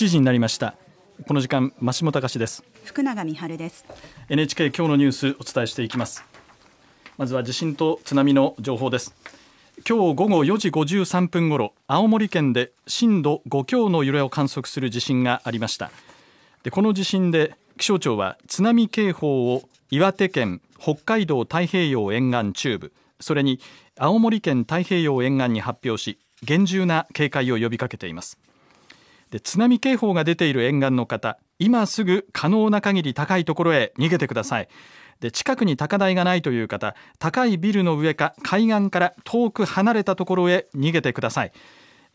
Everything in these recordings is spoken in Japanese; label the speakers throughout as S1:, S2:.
S1: 7時になりました。この時間増下隆です。
S2: 福永美春です。
S1: NHK 今日のニュースお伝えしていきます。まずは地震と津波の情報です。今日午後4時53分ごろ青森県で震度5強の揺れを観測する地震がありました。でこの地震で気象庁は津波警報を岩手県北海道太平洋沿岸中部それに青森県太平洋沿岸に発表し厳重な警戒を呼びかけていますで津波警報が出ている沿岸の方今すぐ可能な限り高いところへ逃げてください。で近くに高台がないという方高いビルの上か海岸から遠く離れたところへ逃げてください。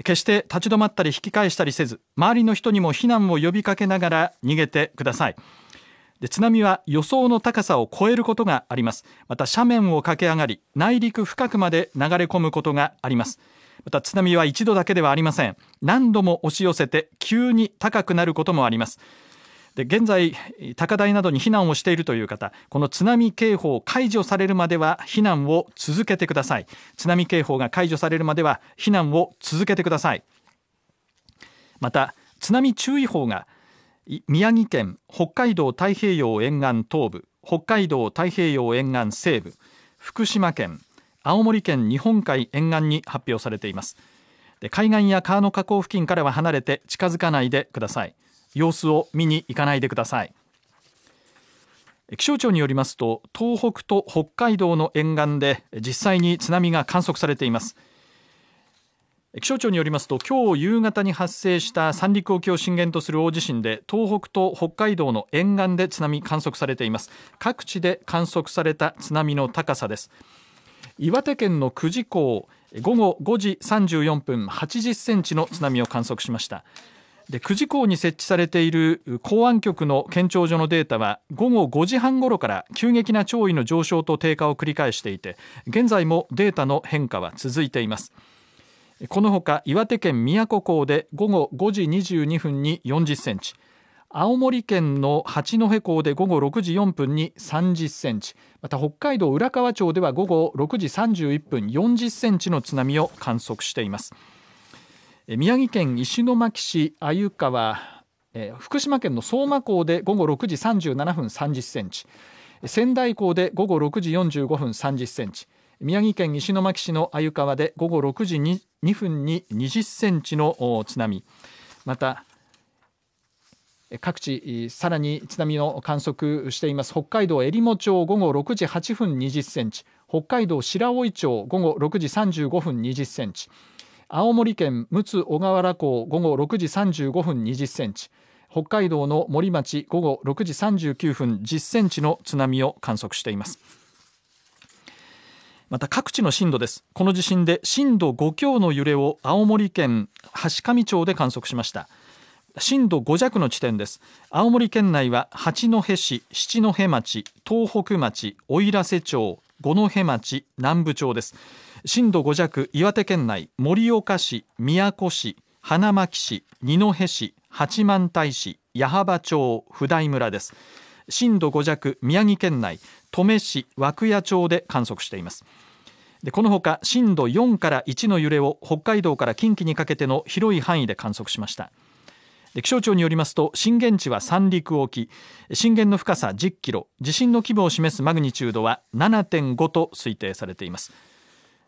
S1: 決して立ち止まったり引き返したりせず周りの人にも避難を呼びかけながら逃げてください。で津波は予想の高さを超えることがあります。また斜面を駆け上がり内陸深くまで流れ込むことがあります。また津波は一度だけではありません。何度も押し寄せて急に高くなることもあります。で現在高台などに避難をしているという方この津波警報解除されるまでは避難を続けてください。津波警報が解除されるまでは避難を続けてください。また津波注意報が宮城県北海道太平洋沿岸東部北海道太平洋沿岸西部福島県青森県日本海沿岸に発表されています。で海岸や川の河口付近からは離れて近づかないでください。様子を見に行かないでください。気象庁によりますと東北と北海道の沿岸で実際に津波が観測されています。気象庁によりますと今日夕方に発生した三陸沖を震源とする大地震で東北と北海道の沿岸で津波観測されています。各地で観測された津波の高さです。岩手県の久慈港午後5時34分80センチの津波を観測しました。で久慈港に設置されている港湾局の検潮所のデータは午後5時半ごろから急激な潮位の上昇と低下を繰り返していて現在もデータの変化は続いています。このほか岩手県宮古港で午後5時22分に40センチ青森県の八戸港で午後6時4分に30センチまた北海道浦河町では午後6時31分40センチの津波を観測しています。宮城県石巻市鮎川福島県の相馬港で午後6時37分30センチ仙台港で午後6時45分30センチ宮城県石巻市の鮎川で午後6時2分に20センチの津波また各地さらに津波を観測しています。北海道えりも町午後6時8分20センチ。北海道白老町午後6時35分20センチ。青森県陸奥小川原港午後6時35分20センチ。北海道の森町午後6時39分10センチの津波を観測しています。また各地の震度です。この地震で震度5強の揺れを青森県階上町で観測しました。震度5弱の地点です。青森県内は八戸市七戸町東北町奥入瀬町五戸町南部町です。震度5弱岩手県内盛岡市宮古市花巻市二戸市八幡平市矢巾町普代村です。震度5弱宮城県内登米市涌谷町で観測しています。でこのほか震度4から1の揺れを北海道から近畿にかけての広い範囲で観測しました。気象庁によりますと震源地は三陸沖。震源の深さ10キロ。地震の規模を示すマグニチュードは7.5と推定されています。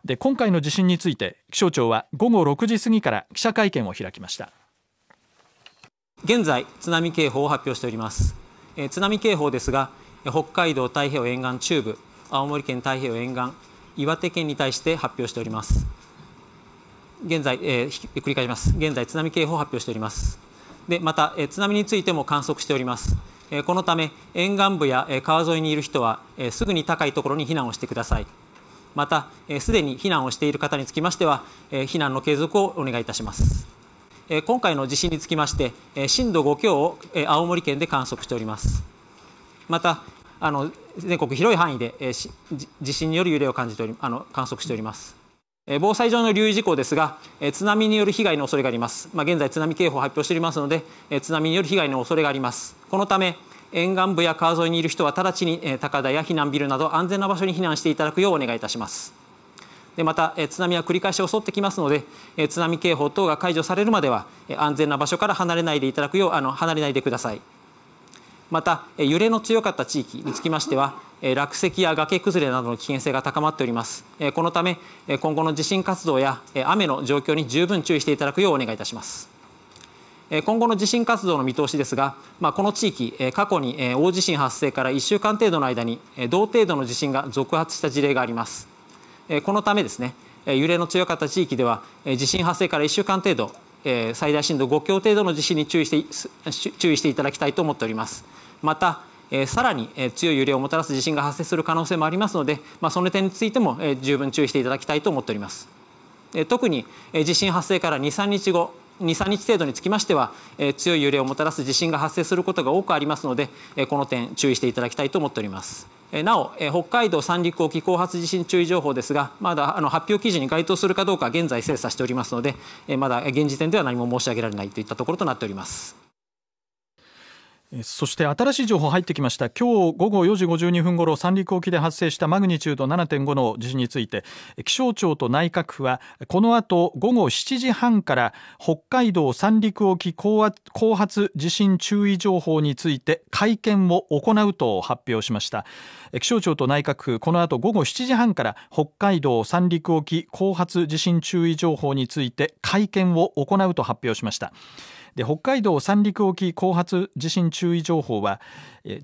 S1: で今回の地震について気象庁は午後6時過ぎから記者会見を開きました。
S3: 現在津波警報を発表しております、え津波警報ですが北海道太平洋沿岸中部青森県太平洋沿岸岩手県に対して発表しております。現在、えー、繰り返します。現在津波警報を発表しております。でまた、え津波についても観測しております。えこのため沿岸部や川沿いにいる人は、えすぐに高いところに避難をしてください。またすでに避難をしている方につきましては、え避難の継続をお願いいたします。え今回の地震につきまして、え震度5強を、え青森県で観測しております。またあの全国広い範囲で、え地震による揺れを感じておりあの観測しております。防災上の留意事項ですが、津波による被害の恐れがあります。まあ、現在津波警報を発表しておりますので、津波による被害の恐れがあります。このため、沿岸部や川沿いにいる人は直ちに高台や避難ビルなど安全な場所に避難していただくようお願いいたしますで。また津波は繰り返し襲ってきますので津波警報等が解除されるまでは安全な場所から離れないでいただくようあの離れないでくださいまた揺れの強かった地域につきましては落石や崖崩れなどの危険性が高まっておりますこのため今後の地震活動や雨の状況に十分注意していただくようお願いいたします今後の地震活動の見通しですが、まあ、この地域、過去に大地震発生から1週間程度の間に同程度の地震が続発した事例があります。このためですね、揺れの強かった地域では、地震発生から1週間程度、え最大震度5強程度の地震に注意して注意していただきたいと思っております。また、えさらにえ強い揺れをもたらす地震が発生する可能性もありますので、まあ、その点についてもえ十分注意していただきたいと思っております。え特にえ地震発生から2、3日後、23日程度につきましては、え強い揺れをもたらす地震が発生することが多くありますので、えこの点注意していただきたいと思っております。なお、北海道三陸沖後発地震注意情報ですが、まだあの発表記事に該当するかどうか現在精査しておりますので、まだ現時点では何も申し上げられないといったところとなっております。
S1: そして新しい情報入ってきました。今日午後4時52分ごろ三陸沖で発生したマグニチュード7.5の地震について気象庁と内閣府はこの後午後7時半から北海道三陸沖後発地震注意情報について会見を行うと発表しました。気象庁と内閣府この後午後7時半から北海道三陸沖後発地震注意情報について会見を行うと発表しました。で北海道三陸沖後発地震注意情報は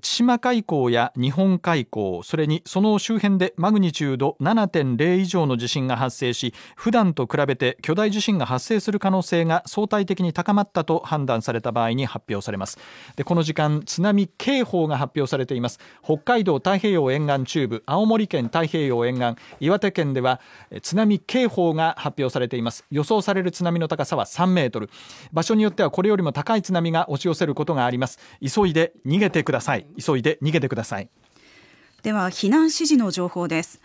S1: 千島海溝や日本海溝それにその周辺でマグニチュード7.0以上の地震が発生し普段と比べて巨大地震が発生する可能性が相対的に高まったと判断された場合に発表されます。でこの時間津波警報が発表されています。北海道太平洋沿岸中部青森県太平洋沿岸岩手県では津波警報が発表されています。予想される津波の高さは3メートル。場所によってはこれれよりも高い津波が押し寄せることがあります。急いで逃げてください。急いで逃げてください。
S2: では避難指示の情報です。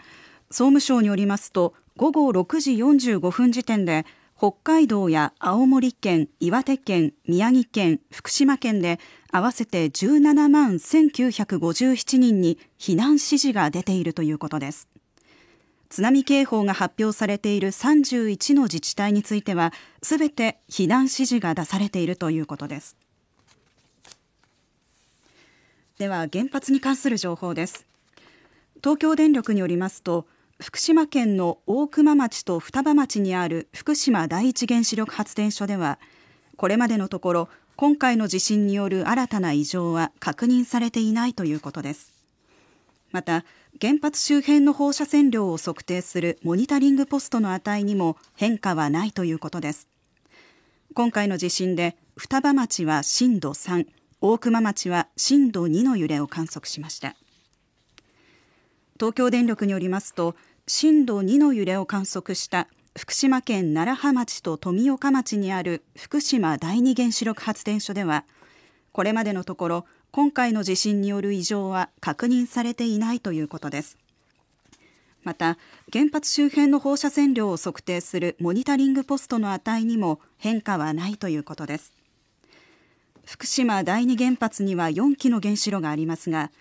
S2: 総務省によりますと午後6時45分時点で北海道や青森県、岩手県、宮城県、福島県で合わせて17万1957人に避難指示が出ているということです。津波警報が発表されている31の自治体についてはすべて避難指示が出されているということです。では原発に関する情報です。東京電力によりますと福島県の大熊町と双葉町にある福島第一原子力発電所ではこれまでのところ今回の地震による新たな異常は確認されていないということです。また原発周辺の放射線量を測定するモニタリングポストの値にも変化はないということです。今回の地震で双葉町は震度3大熊町は震度2の揺れを観測しました。東京電力によりますと震度2の揺れを観測した福島県楢葉町と富岡町にある福島第二原子力発電所ではこれまでのところ今回の地震による異常は確認されていないということです。また原発周辺の放射線量を測定するモニタリングポストの値にも変化はないということです。福島第二原発には4基の原子炉がありますが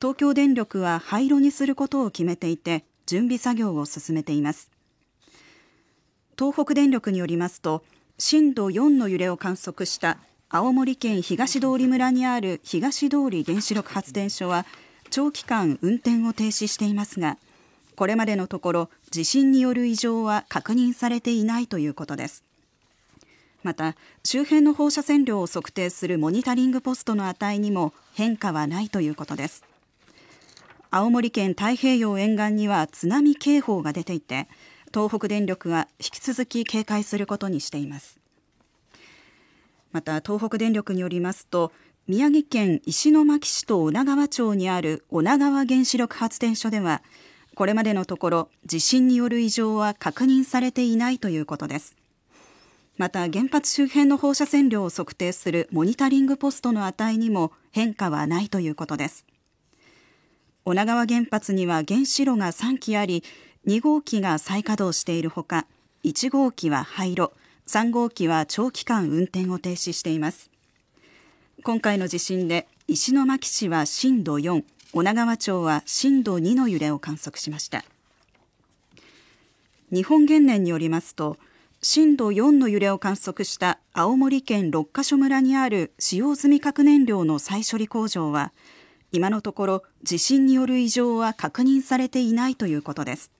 S2: 東京電力は廃炉にすることを決めていて準備作業を進めています。東北電力によりますと震度4の揺れを観測した青森県東通村にある東通原子力発電所は長期間運転を停止していますがこれまでのところ地震による異常は確認されていないということです。また周辺の放射線量を測定するモニタリングポストの値にも変化はないということです。青森県太平洋沿岸には津波警報が出ていて東北電力は引き続き警戒することにしています。また東北電力によりますと宮城県石巻市と女川町にある女川原子力発電所ではこれまでのところ地震による異常は確認されていないということです。また原発周辺の放射線量を測定するモニタリングポストの値にも変化はないということです。女川原発には原子炉が3基あり2号機が再稼働しているほか1号機は廃炉。3号機は長期間運転を停止しています。今回の地震で石巻市は震度4女川町は震度2の揺れを観測しました。日本原燃によりますと震度4の揺れを観測した青森県六ヶ所村にある使用済み核燃料の再処理工場は今のところ地震による異常は確認されていないということです。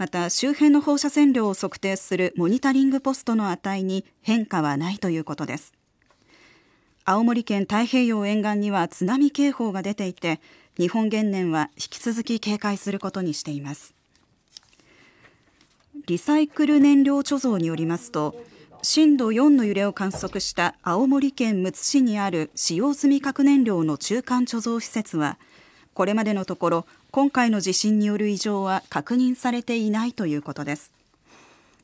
S2: また周辺の放射線量を測定するモニタリングポストの値に変化はないということです。青森県太平洋沿岸には津波警報が出ていて日本原燃は引き続き警戒することにしています。リサイクル燃料貯蔵によりますと震度4の揺れを観測した青森県むつ市にある使用済み核燃料の中間貯蔵施設はこれまでのところ今回の地震による異常は確認されていないということです。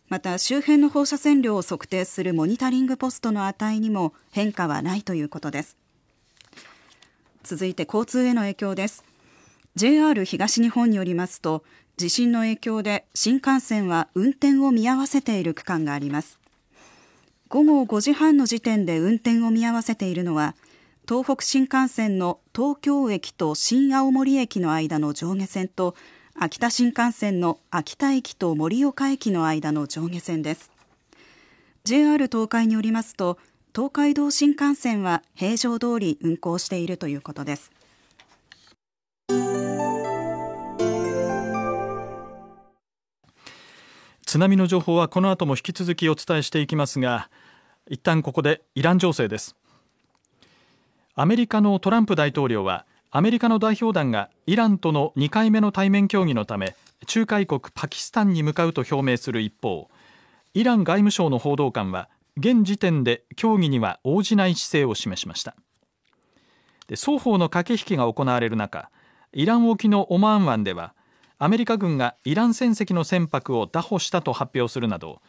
S2: また周辺の放射線量を測定するモニタリングポストの値にも変化はないということです。続いて交通への影響です。JR 東日本によりますと地震の影響で新幹線は運転を見合わせている区間があります。午後5時半の時点で運転を見合わせているのは東北新幹線の東京駅と新青森駅の間の上下線と秋田新幹線の秋田駅と盛岡駅の間の上下線です。JR 東海によりますと東海道新幹線は平常通り運行しているということです。
S1: 津波の情報はこの後も引き続きお伝えしていきますが一旦ここでイラン情勢です。アメリカのトランプ大統領はアメリカの代表団がイランとの2回目の対面協議のため仲介国パキスタンに向かうと表明する一方イラン外務省の報道官は現時点で協議には応じない姿勢を示しました。で双方の駆け引きが行われる中イラン沖のオマーン湾ではアメリカ軍がイラン船籍の船舶を拿捕したと発表するなど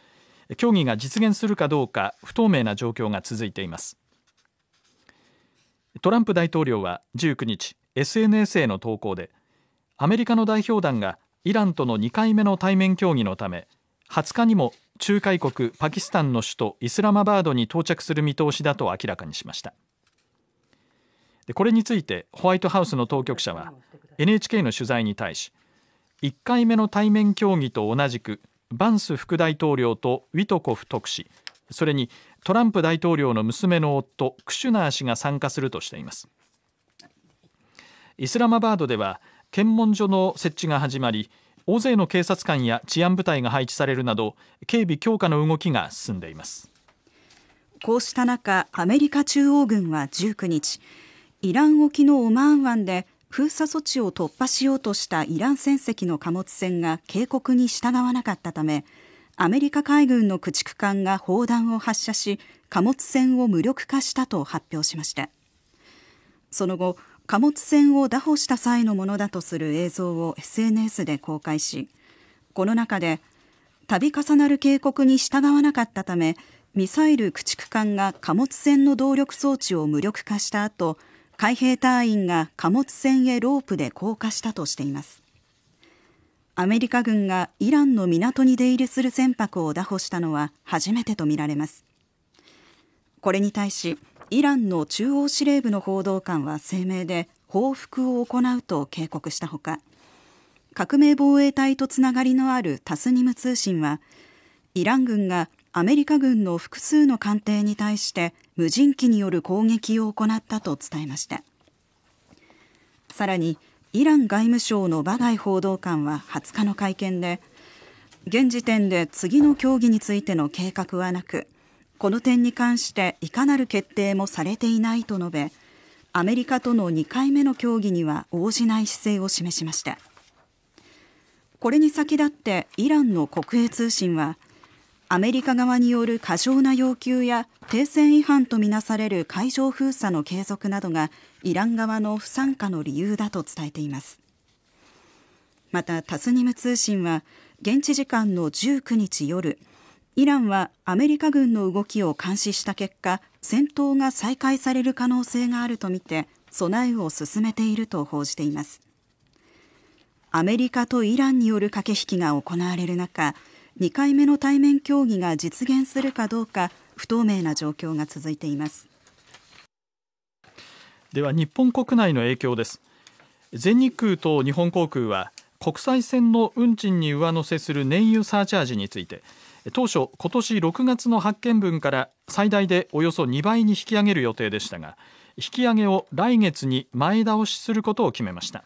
S1: 協議が実現するかどうか不透明な状況が続いています。トランプ大統領は19日 SNS への投稿でアメリカの代表団がイランとの2回目の対面協議のため20日にも仲介国パキスタンの首都イスラマバードに到着する見通しだと明らかにしました。これについてホワイトハウスの当局者は NHK の取材に対し1回目の対面協議と同じくバンス副大統領とウィトコフ特使それにトランプ大統領の娘の夫クシュナー氏が参加するとしています。イスラマバードでは検問所の設置が始まり大勢の警察官や治安部隊が配置されるなど警備強化の動きが進んでいます。
S2: こうした中アメリカ中央軍は19日イラン沖のオマーン湾で封鎖措置を突破しようとしたイラン船籍の貨物船が警告に従わなかったためアメリカ海軍の駆逐艦が砲弾を発射し貨物船を無力化したと発表しました。その後貨物船を拿捕した際のものだとする映像を SNS で公開しこの中で度重なる警告に従わなかったためミサイル駆逐艦が貨物船の動力装置を無力化した後海兵隊員が貨物船へロープで降下したとしています。アメリカ軍がイランの港に出入りする船舶を拿捕したのは初めてとみられます。これに対しイランの中央司令部の報道官は声明で報復を行うと警告したほか革命防衛隊とつながりのあるタスニム通信はイラン軍がアメリカ軍の複数の艦艇に対して無人機による攻撃を行ったと伝えました。さらにイラン外務省のバガイ報道官は20日の会見で現時点で次の協議についての計画はなくこの点に関していかなる決定もされていないと述べアメリカとの2回目の協議には応じない姿勢を示しました。これに先立ってイランの国営通信はアメリカ側による過剰な要求や停戦違反とみなされる海上封鎖の継続などがイラン側の不参加の理由だと伝えています。またタスニム通信は現地時間の19日夜イランはアメリカ軍の動きを監視した結果戦闘が再開される可能性があるとみて備えを進めていると報じています。アメリカとイランによる駆け引きが行われる中2回目の対面協議が実現するかどうか不透明な状況が続いています。
S1: では日本国内の影響です。全日空と日本航空は国際線の運賃に上乗せする燃油サーチャージについて当初今年6月の発見分から最大でおよそ2倍に引き上げる予定でしたが引き上げを来月に前倒しすることを決めました。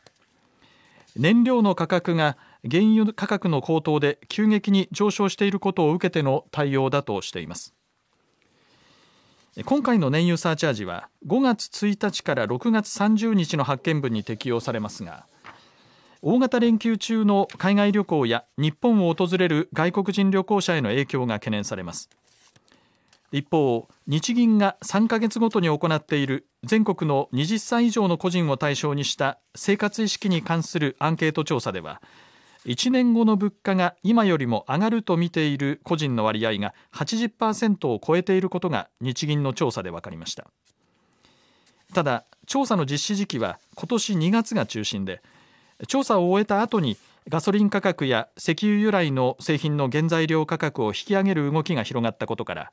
S1: 燃料の価格が原油価格の高騰で急激に上昇していることを受けての対応だとしています。今回の燃油サーチャージは5月1日から6月30日の発見分に適用されますが大型連休中の海外旅行や日本を訪れる外国人旅行者への影響が懸念されます。一方日銀が3ヶ月ごとに行っている全国の20歳以上の個人を対象にした生活意識に関するアンケート調査では1年後の物価が今よりも上がると見ている個人の割合が80%を超えていることが日銀の調査で分かりました。ただ調査の実施時期は今年2月が中心で調査を終えた後にガソリン価格や石油由来の製品の原材料価格を引き上げる動きが広がったことから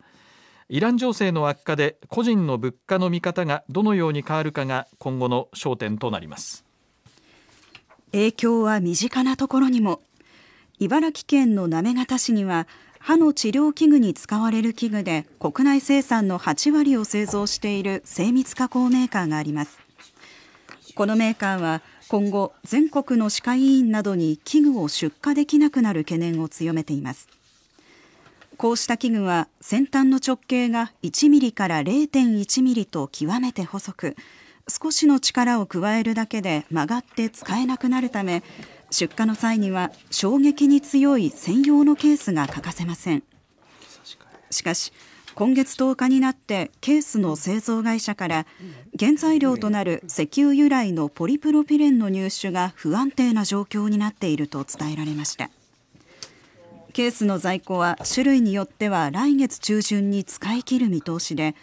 S1: イラン情勢の悪化で個人の物価の見方がどのように変わるかが今後の焦点となります。
S2: 影響は身近なところにも。茨城県の行方市には歯の治療器具に使われる器具で国内生産の8割を製造している精密加工メーカーがあります。このメーカーは今後全国の歯科医院などに器具を出荷できなくなる懸念を強めています。こうした器具は先端の直径が1ミリから0.1ミリと極めて細く少しの力を加えるだけで曲がって使えなくなるため出荷の際には衝撃に強い専用のケースが欠かせません。しかし今月10日になってケースの製造会社から原材料となる石油由来のポリプロピレンの入手が不安定な状況になっていると伝えられました。ケースの在庫は種類によっては来月中旬に使い切る見通しで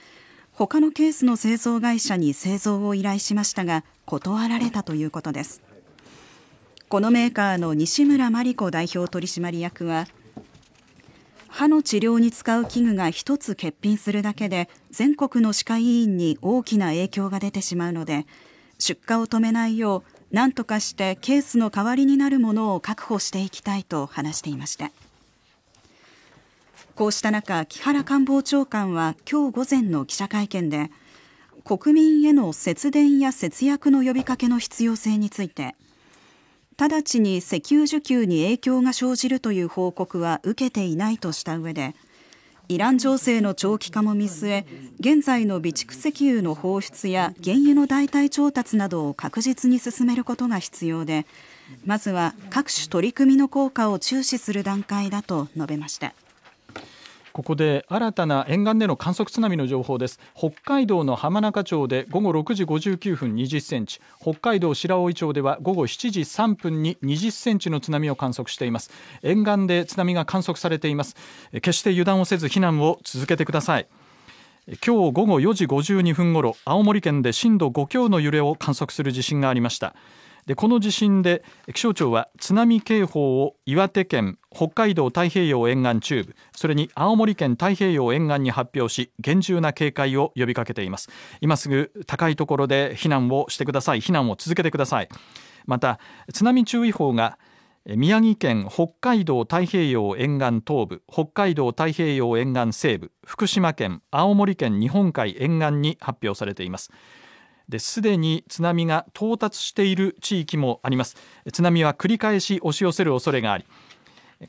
S2: 他のケースの製造会社に製造を依頼しましたが断られたということです。このメーカーの西村真理子代表取締役は歯の治療に使う器具が一つ欠品するだけで全国の歯科医院に大きな影響が出てしまうので出荷を止めないよう何とかしてケースの代わりになるものを確保していきたいと話していました。こうした中木原官房長官は今日午前の記者会見で国民への節電や節約の呼びかけの必要性について直ちに石油需給に影響が生じるという報告は受けていないとした上でイラン情勢の長期化も見据え現在の備蓄石油の放出や原油の代替調達などを確実に進めることが必要でまずは各種取り組みの効果を注視する段階だと述べました。
S1: ここで新たな沿岸での観測津波の情報です。北海道の浜中町で午後6時59分20センチ。北海道白老町では午後7時3分に20センチの津波を観測しています。沿岸で津波が観測されています。決して油断をせず避難を続けてください。今日午後4時52分ごろ青森県で震度5強の揺れを観測する地震がありました。でこの地震で気象庁は津波警報を岩手県北海道太平洋沿岸中部それに青森県太平洋沿岸に発表し厳重な警戒を呼びかけています。今すぐ高いところで避難をしてください。避難を続けてください。また津波注意報が宮城県北海道太平洋沿岸東部北海道太平洋沿岸西部福島県青森県日本海沿岸に発表されています。ですでに津波が到達している地域もあります。津波は繰り返し押し寄せる恐れがあり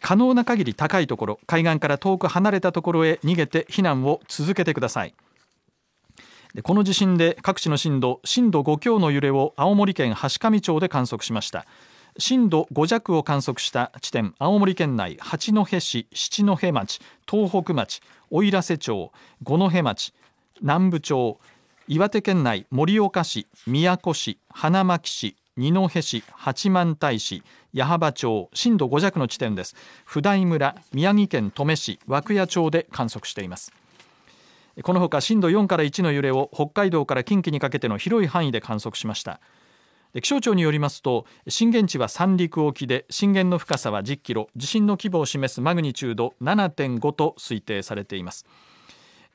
S1: 可能な限り高いところ海岸から遠く離れたところへ逃げて避難を続けてください。でこの地震で各地の震度震度5強の揺れを青森県階上町で観測しました。震度5弱を観測した地点青森県内八戸市七戸町東北町奥入瀬町五戸町南部町岩手県内盛岡市宮古市花巻市二戸市八幡平市矢巾町震度5弱の地点です。普代村宮城県登米市涌谷町で観測しています。このほか震度4から1の揺れを北海道から近畿にかけての広い範囲で観測しました。気象庁によりますと震源地は三陸沖で震源の深さは10キロ地震の規模を示すマグニチュード7.5と推定されています。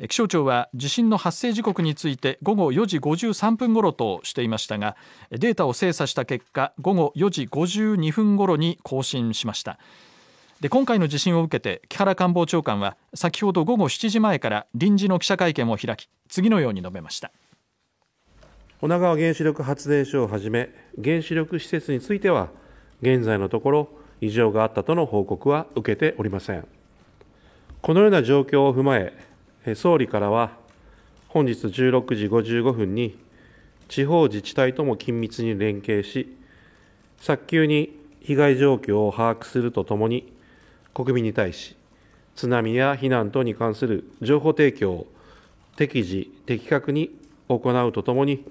S1: 気象庁は地震の発生時刻について午後4時53分ごろとしていましたがデータを精査した結果午後4時52分ごろに更新しました。で今回の地震を受けて木原官房長官は先ほど午後7時前から臨時の記者会見を開き次のように述べました。
S4: 女川原子力発電所をはじめ原子力施設については現在のところ異常があったとの報告は受けておりません。このような状況を踏まえ総理からは、本日16時55分に、地方自治体とも緊密に連携し、早急に被害状況を把握するとともに、国民に対し、津波や避難等に関する情報提供を適時、的確に行うとともに、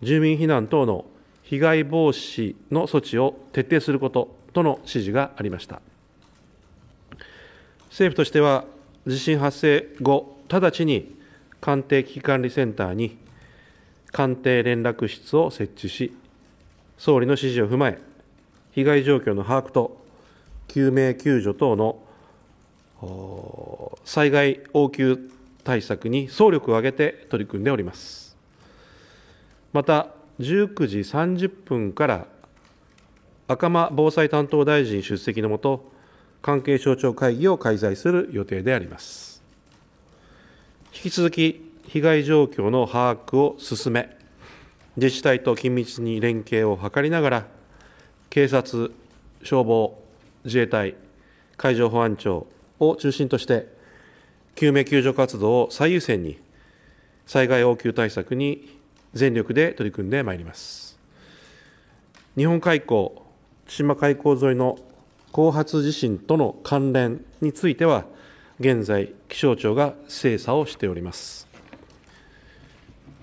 S4: 住民避難等の被害防止の措置を徹底することとの指示がありました。政府としては、地震発生後、直ちに官邸危機管理センターに官邸連絡室を設置し、総理の指示を踏まえ、被害状況の把握と救命救助等の災害応急対策に総力を挙げて取り組んでおります。また、19時30分から赤間防災担当大臣出席のもと、関係省庁会議を開催する予定であります。引き続き被害状況の把握を進め、自治体と緊密に連携を図りながら、警察、消防、自衛隊、海上保安庁を中心として、救命救助活動を最優先に、災害応急対策に全力で取り組んでまいります。日本海溝、千島海溝沿いの後発地震との関連については、現在、気象庁が精査をしております。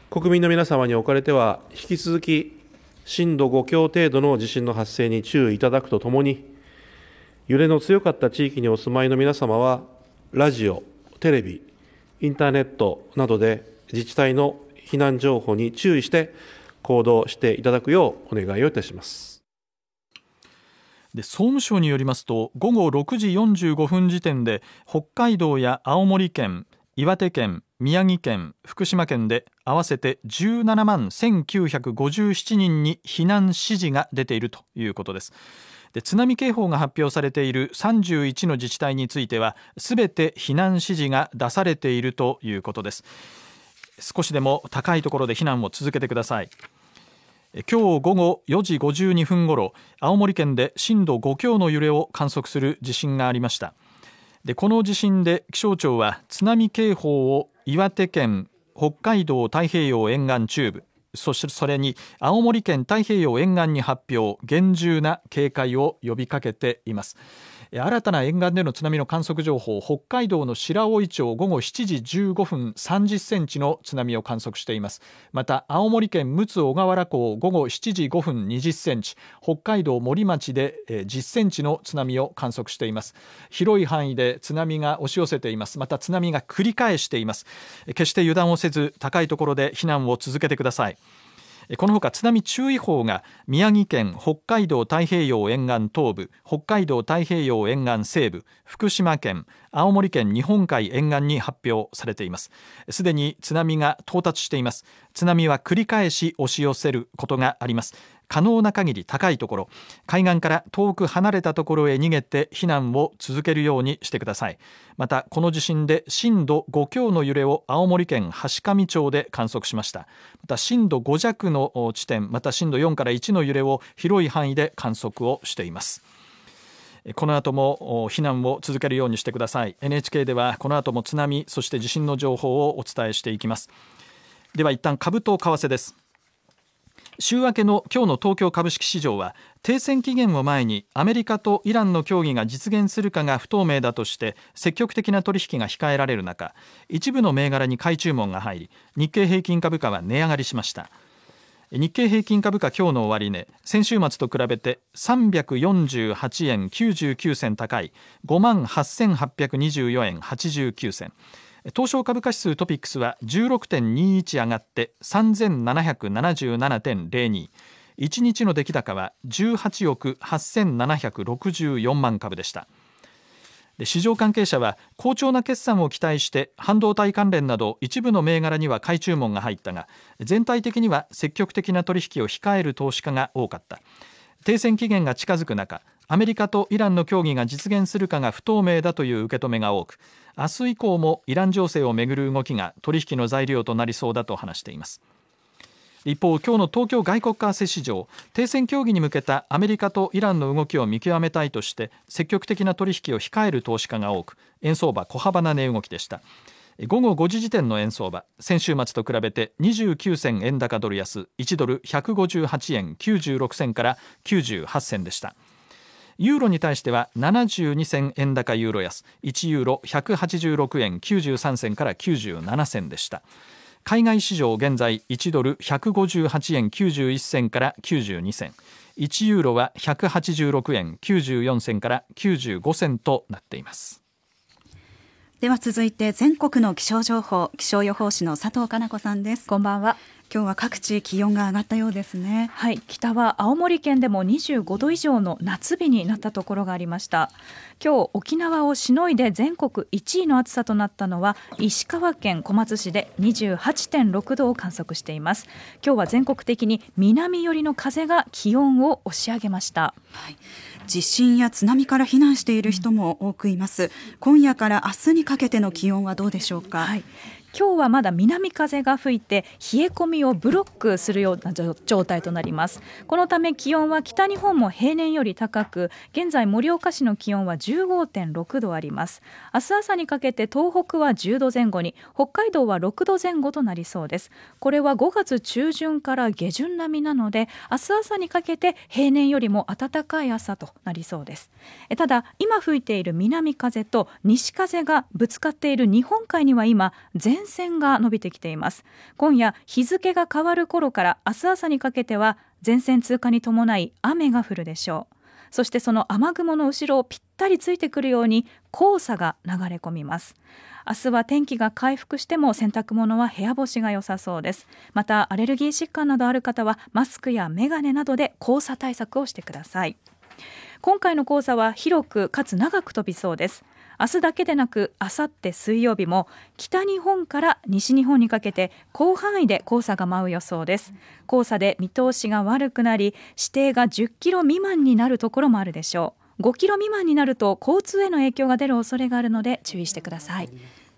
S4: 国民の皆様におかれては、引き続き震度5強程度の地震の発生に注意いただくとともに、揺れの強かった地域にお住まいの皆様は、ラジオ、テレビ、インターネットなどで自治体の避難情報に注意して行動していただくようお願いをいたします。
S1: で総務省によりますと午後6時45分時点で北海道や青森県岩手県宮城県福島県で合わせて17万1957人に避難指示が出ているということです。で津波警報が発表されている31の自治体についてはすべて避難指示が出されているということです。少しでも高いところで避難を続けてください。今日午後4時52分ごろ青森県で震度5強の揺れを観測する地震がありました。でこの地震で気象庁は津波警報を岩手県北海道太平洋沿岸中部そしてそれに青森県太平洋沿岸に発表厳重な警戒を呼びかけています。新たな沿岸での津波の観測情報北海道の白老町午後7時15分30センチの津波を観測しています。また青森県陸奥小川原港午後7時5分20センチ北海道森町で10センチの津波を観測しています。広い範囲で津波が押し寄せています。また津波が繰り返しています。決して油断をせず高いところで避難を続けてください。このほか津波注意報が宮城県北海道太平洋沿岸東部北海道太平洋沿岸西部福島県青森県日本海沿岸に発表されています。すでに津波が到達しています。津波は繰り返し押し寄せることがあります。可能な限り高いところ海岸から遠く離れたところへ逃げて避難を続けるようにしてください。またこの地震で震度5強の揺れを青森県階上町で観測しました。また震度5弱の地点また震度4から1の揺れを広い範囲で観測をしています。この後も避難を続けるようにしてください。NHK ではこの後も津波そして地震の情報をお伝えしていきます。では一旦株と為替です。週明けの今日の東京株式市場は停戦期限を前にアメリカとイランの協議が実現するかが不透明だとして積極的な取引が控えられる中一部の銘柄に買い注文が入り日経平均株価は値上がりしました。日経平均株価今日の終値先週末と比べて348円99銭高い5万8824円89銭。東証株価指数トピックスは16.21上がって3777.02 1日の出来高は18億8764万株でした。市場関係者は好調な決算を期待して半導体関連など一部の銘柄には買い注文が入ったが全体的には積極的な取引を控える投資家が多かった。停戦期限が近づく中アメリカとイランの協議が実現するかが不透明だという受け止めが多く明日以降もイラン情勢をめぐる動きが取引の材料となりそうだと話しています。一方今日の東京外国為替市場停戦協議に向けたアメリカとイランの動きを見極めたいとして積極的な取引を控える投資家が多く円相場小幅な値動きでした。午後5時時点の円相場先週末と比べて29銭円高ドル安1ドル158円96銭から98銭でした。ユーロに対しては72銭円高ユーロ安。1ユーロ186円93銭から97銭でした。海外市場現在1ドル158円91銭から92銭。1ユーロは186円94銭から95銭となっています。
S2: では続いて全国の気象情報気象予報士の佐藤かな子さんです。
S5: こんばんは。
S2: 今日は各地気温が上がったようですね。
S5: はい。北は青森県でも25度以上の夏日になったところがありました。今日沖縄をしのいで全国1位の暑さとなったのは石川県小松市で28.6度を観測しています。今日は全国的に南寄りの風が気温を押し上げました、
S2: はい地震や津波から避難している人も多くいます。今夜から明日にかけての気温はどうでしょうか？
S5: はい、今日はまだ南風が吹いて冷え込みをブロックするような状態となります。このため気温は北日本も平年より高く現在盛岡市の気温は15.6度あります。明日朝にかけて東北は10度前後に北海道は6度前後となりそうです。これは5月中旬から下旬並みなので明日朝にかけて平年よりも暖かい朝となりそうです。ただ今吹いている南風と西風がぶつかっている日本海には今前前線が伸びてきています。今夜日付が変わる頃から明日朝にかけては前線通過に伴い雨が降るでしょう。そしてその雨雲の後ろをぴったりついてくるように黄砂が流れ込みます。明日は天気が回復しても洗濯物は部屋干しが良さそうです。またアレルギー疾患などある方はマスクやメガネなどで黄砂対策をしてください。今回の黄砂は広くかつ長く飛びそうです。明日だけでなくあさって水曜日も北日本から西日本にかけて広範囲で黄砂が舞う予想です。黄砂で見通しが悪くなり視程が10キロ未満になるところもあるでしょう。5キロ未満になると交通への影響が出る恐れがあるので注意してください。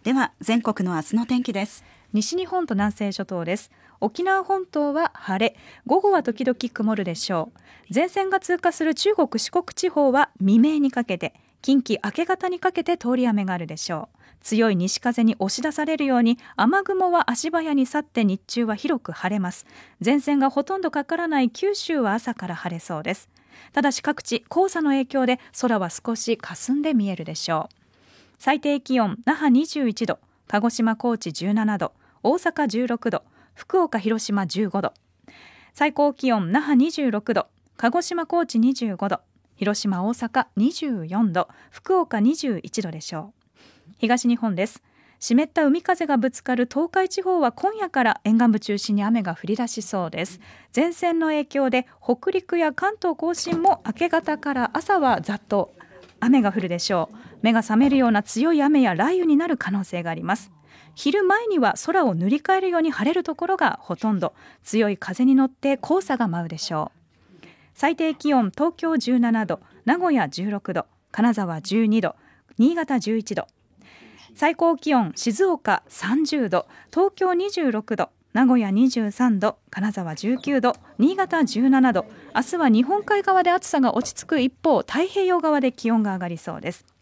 S2: では全国の明日の天気です。
S5: 西日本と南西諸島です。沖縄本島は晴れ。午後は時々曇るでしょう。前線が通過する中国四国地方は未明にかけて近畿明け方にかけて通り雨があるでしょう強い西風に押し出されるように雨雲は足早に去って日中は広く晴れます。前線がほとんどかからない九州は朝から晴れそうです。ただし各地黄砂の影響で空は少し霞んで見えるでしょう。最低気温那覇21度鹿児島高知17度大阪16度福岡広島15度。最高気温那覇26度鹿児島高知25度。広島大阪24度福岡21度でしょう。東日本です。湿った海風がぶつかる東海地方は今夜から沿岸部中心に雨が降り出しそうです。前線の影響で北陸や関東甲信も明け方から朝はざっと雨が降るでしょう。目が覚めるような強い雨や雷雨になる可能性があります。昼前には空を塗り替えるように晴れるところがほとんど。強い風に乗って黄砂が舞うでしょう。最低気温東京17度名古屋16度金沢12度新潟11度。最高気温静岡30度東京26度名古屋23度金沢19度新潟17度。明日は日本海側で暑さが落ち着く。一方太平洋側で気温が上がりそうです。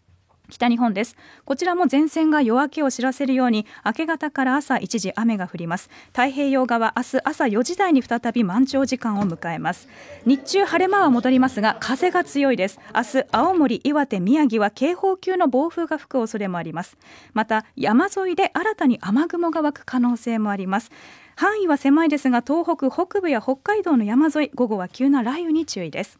S5: 北日本です。こちらも前線が夜明けを知らせるように明け方から朝一時雨が降ります。太平洋側明日朝4時台に再び満潮時間を迎えます。日中晴れ間は戻りますが風が強いです。明日青森岩手宮城は警報級の暴風が吹く恐れもあります。また山沿いで新たに雨雲が湧く可能性もあります。範囲は狭いですが東北北部や北海道の山沿い午後は急な雷雨に注意です。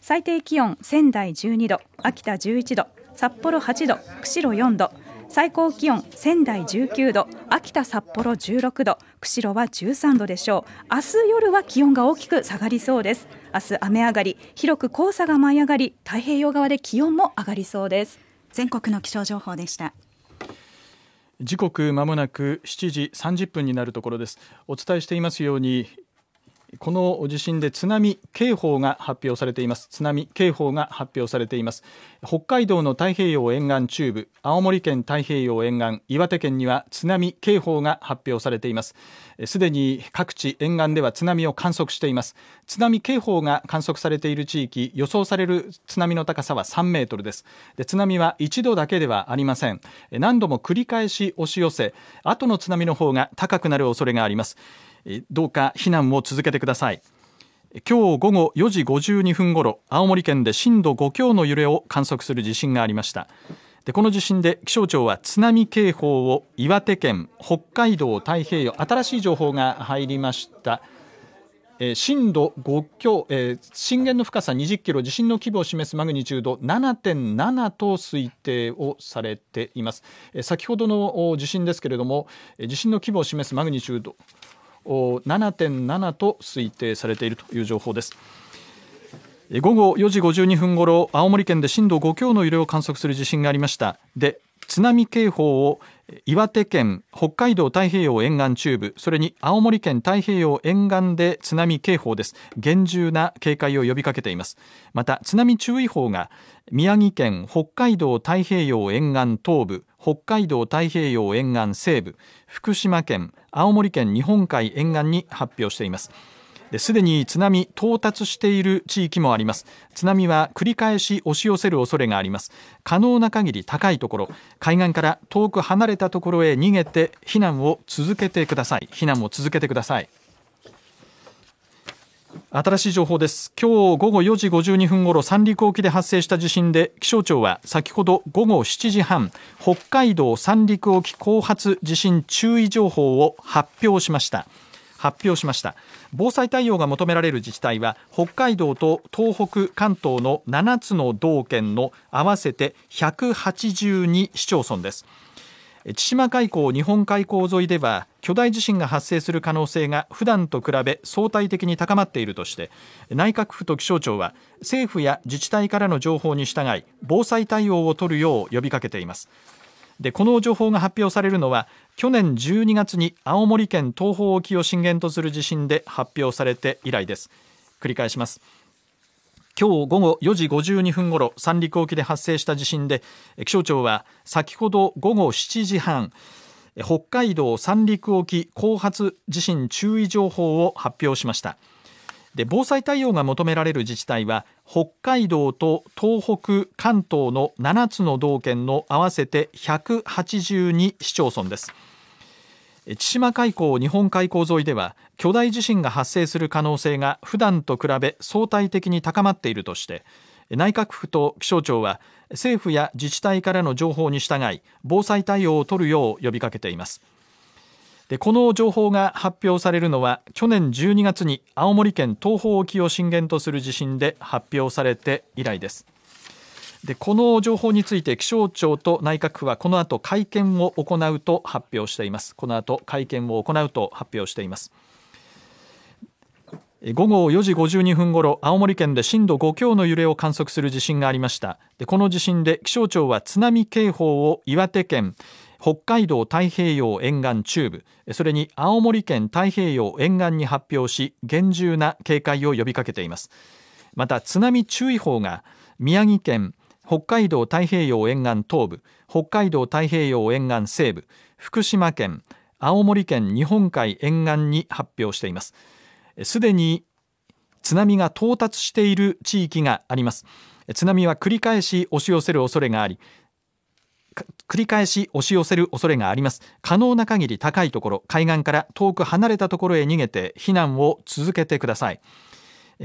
S5: 最低気温仙台12度秋田11度。札幌8度釧路4度。最高気温仙台19度秋田札幌16度。釧路は13度でしょう。明日夜は気温が大きく下がりそうです。明日雨上がり広く黄砂が舞い上がり太平洋側で気温も上がりそうです。
S2: 全国の気象情報でした。
S1: 時刻まもなく7時30分になるところです。お伝えしていますようにこの地震で津波警報が発表されています。津波警報が発表されています。北海道の太平洋沿岸中部青森県太平洋沿岸岩手県には津波警報が発表されています。すでに各地沿岸では津波を観測しています。津波警報が観測されている地域予想される津波の高さは3メートルです。で津波は一度だけではありません。何度も繰り返し押し寄せ後の津波の方が高くなる恐れがあります。どうか避難を続けてください。今日午後4時52分ごろ青森県で震度5強の揺れを観測する地震がありました。でこの地震で気象庁は津波警報を岩手県北海道太平洋新しい情報が入りました。えー、震度5強、えー、震源の深さ20キロ地震の規模を示すマグニチュード7.7と推定をされています、えー、先ほどの地震ですけれども地震の規模を示すマグニチュード7.7と推定されているという情報です。午後4時52分ごろ青森県で震度5強の揺れを観測する地震がありました。で津波警報を岩手県北海道太平洋沿岸中部それに青森県太平洋沿岸で津波警報です。厳重な警戒を呼びかけています。また津波注意報が宮城県北海道太平洋沿岸東部北海道太平洋沿岸西部福島県青森県日本海沿岸に発表しています。すでに津波到達している地域もあります。津波は繰り返し押し寄せる恐れがあります。可能な限り高いところ海岸から遠く離れたところへ逃げて避難を続けてください。避難を続けてください。新しい情報です。今日午後4時52分ごろ三陸沖で発生した地震で気象庁は先ほど午後7時半北海道三陸沖後発地震注意情報を発表しました。発表しました。防災対応が求められる自治体は北海道と東北関東の7つの道県の合わせて182市町村です。千島海溝日本海溝沿いでは巨大地震が発生する可能性が普段と比べ相対的に高まっているとして内閣府と気象庁は政府や自治体からの情報に従い防災対応を取るよう呼びかけています。でこの情報が発表されるのは去年12月に青森県東方沖を震源とする地震で発表されて以来です。繰り返します。今日午後4時52分ごろ三陸沖で発生した地震で気象庁は先ほど午後7時半北海道三陸沖後発地震注意情報を発表しました。で防災対応が求められる自治体は北海道と東北関東の7つの道県の合わせて182市町村です。千島海溝日本海溝沿いでは巨大地震が発生する可能性が普段と比べ相対的に高まっているとして内閣府と気象庁は政府や自治体からの情報に従い防災対応を取るよう呼びかけています。でこの情報が発表されるのは去年12月に青森県東方沖を震源とする地震で発表されて以来です。でこの情報について気象庁と内閣府はこの後会見を行うと発表しています。この後会見を行うと発表しています。午後4時52分ごろ青森県で震度5強の揺れを観測する地震がありました。でこの地震で気象庁は津波警報を岩手県北海道太平洋沿岸中部それに青森県太平洋沿岸に発表し厳重な警戒を呼びかけています。また津波注意報が宮城県北海道太平洋沿岸東部北海道太平洋沿岸西部福島県青森県日本海沿岸に発表しています。すでに津波が到達している地域があります。津波は繰り返し押し寄せる恐れがあり繰り返し押し寄せる恐れがあります。可能な限り高いところ海岸から遠く離れたところへ逃げて避難を続けてください。